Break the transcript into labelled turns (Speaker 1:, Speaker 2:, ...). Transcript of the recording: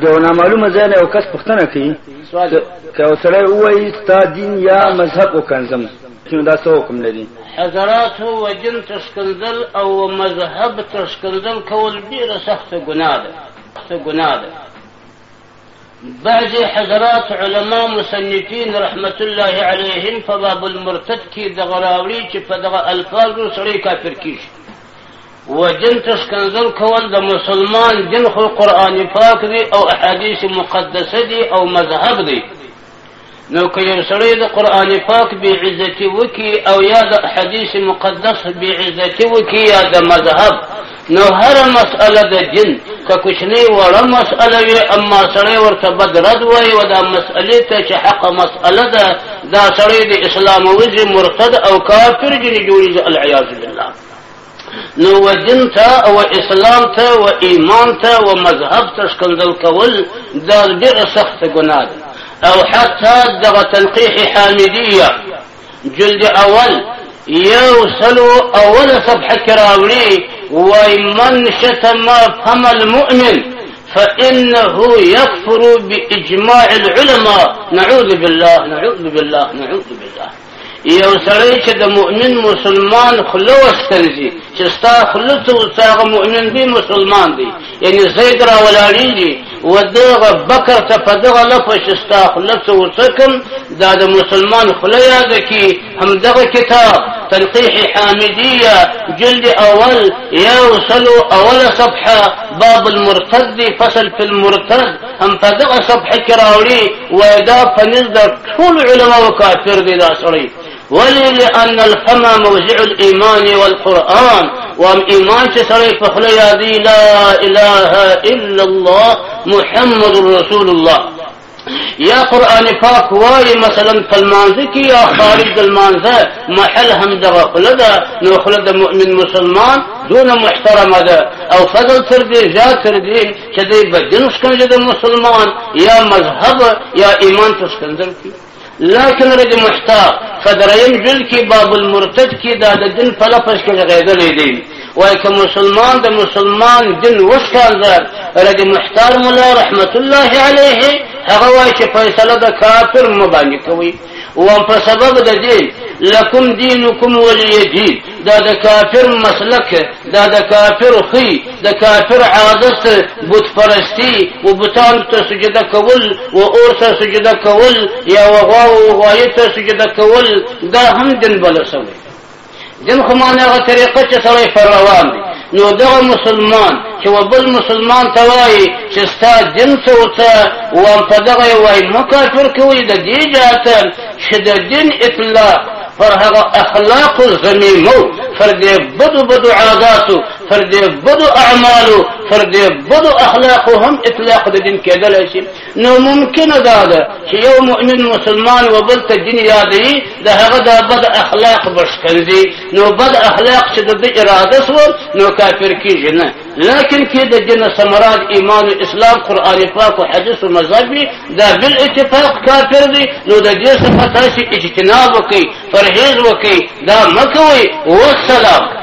Speaker 1: د نامعلومه ځای نه یو کس پوښتنه کوي که یو سړی ووایي ستا دین یا مذهب وکنځم چې دا څه حکم لري
Speaker 2: حضرات و دین ته ښکنځل او مذهب ته ښکنځل کول ډېره سخته ګناه ده سخته ګناه ده بعضې حضرات علما مصنفین رحمت الله علیهم په باب المرتد کې دغه راوړي چې په دغه الفاظو سړی کافر کېږي وجن ته ښکنځل کول د مسلمان دین خو قرآن پاک دی او احادیث مقدسه دی او مذهب دی نو که یو سړی د قرآن پاک بې عزتي وکړي او یا د حدیث مقدس بې عزتي وکړي یا د مذهب نو هره مسئله د دین که کوچنۍ وړه مسئله وي اما سړی ورته بد رد وایي و دا مسئلې ته چې حقه مسئله ده دا سړی د اسلام وځي مرتد او کافر جنې جوړېږي العیاذ بالله نو و دین ته او اسلام ته او ایمان ته او مذهب ته ښکنځل کول دا ډېره سخته ګناه ده او حتی دغه تنقیح حامدیه جلد اول یو سلو اول صفحه کې راوړي وای من شتم فم المؤمن فإنه يكفر بإجماع العلماء نعوذ بالله نعوذ بالله نعوذ بالله یو سړی چې د مؤمن مسلمان خوله وستنځي چې ستا خوله ته اوس هغه مؤمن دی مسلمان دی یعنی زید را ولاړېږي و دغه بکر ته په دغه لپه چې ستا خوله ته وڅکم دا د مسلمان خوله یاده کي همدغه کتاب تلقیح حامدیه جلد اول یو سلو اوله صفحه باب المرتد فصل فی المرتد هم په دغه صفحه کې راوړي وایي دا په نس د ټولو علماو کافر دی دا سړی ولې لأن الفم موضع الإيمان والقرآن وام إيمان چې سړی په خوله یادي لا إله إلا الله محمد رسول الله یا قرآن پاک وای مثلا په لمانځه کې یا خارج د لمانځه محل هم دغه خوله ده نو خوله د مؤمن مسلمان دونه محترمه ده او فضل تر دې زیات تر دې چې دوی به دین ښکنځي د مسلمان یا مذهب یا ایمان ته ښکنځل کوي لکن رد مشتا فدرین جل کې باب المرتد کې دا د دین په لفظ کې غیدلې دي وای که مسلمان د مسلمان دین وښکنځل رد محتار مولا رحمت الله علیه هغه وای چې فیصله د کافر مبانی کوي وام په سبب د دې لکم دینکم ولی دین دا د کافر مسلک دا د کافر خی د کافر عادت بت پرستی و بتان ته سجده کول و اور ته سجده کول یا وغوا و غوایت ته سجده کول دا هم دین بل سوی دین خو معنی هغه طریقه چې سړی پر روان دی نو دغه مسلمان چې و بل مسلمان ته وایي چې ستا دین څه او څه وام په دغه یې وایي مه کافر کوي د دې جهته چې د دین اطلاق پر هغه اخلاق زمیمو پر دې بدو بدو عاداتو پر دې بدو اعمالو پر دې بدو اخلاقو هم اطلاق د دین کېدلی شي نو ممکنه دا ده چې یو مؤمن مسلمان و بل ته دین یادوي د هغه دا بد اخلاق به ښکنځي نو بد اخلاق چې د ده اراده سو نو کافر کیږي نه لکن کې د دین سمراد ایمان و اسلام قرآن پاک و حدیث و مذهب وي دا بالاتفاق کافر دی نو د دې څخه تاسې اجتناب وکړئ پرهیز وکړئ دا مه کوئ والسلام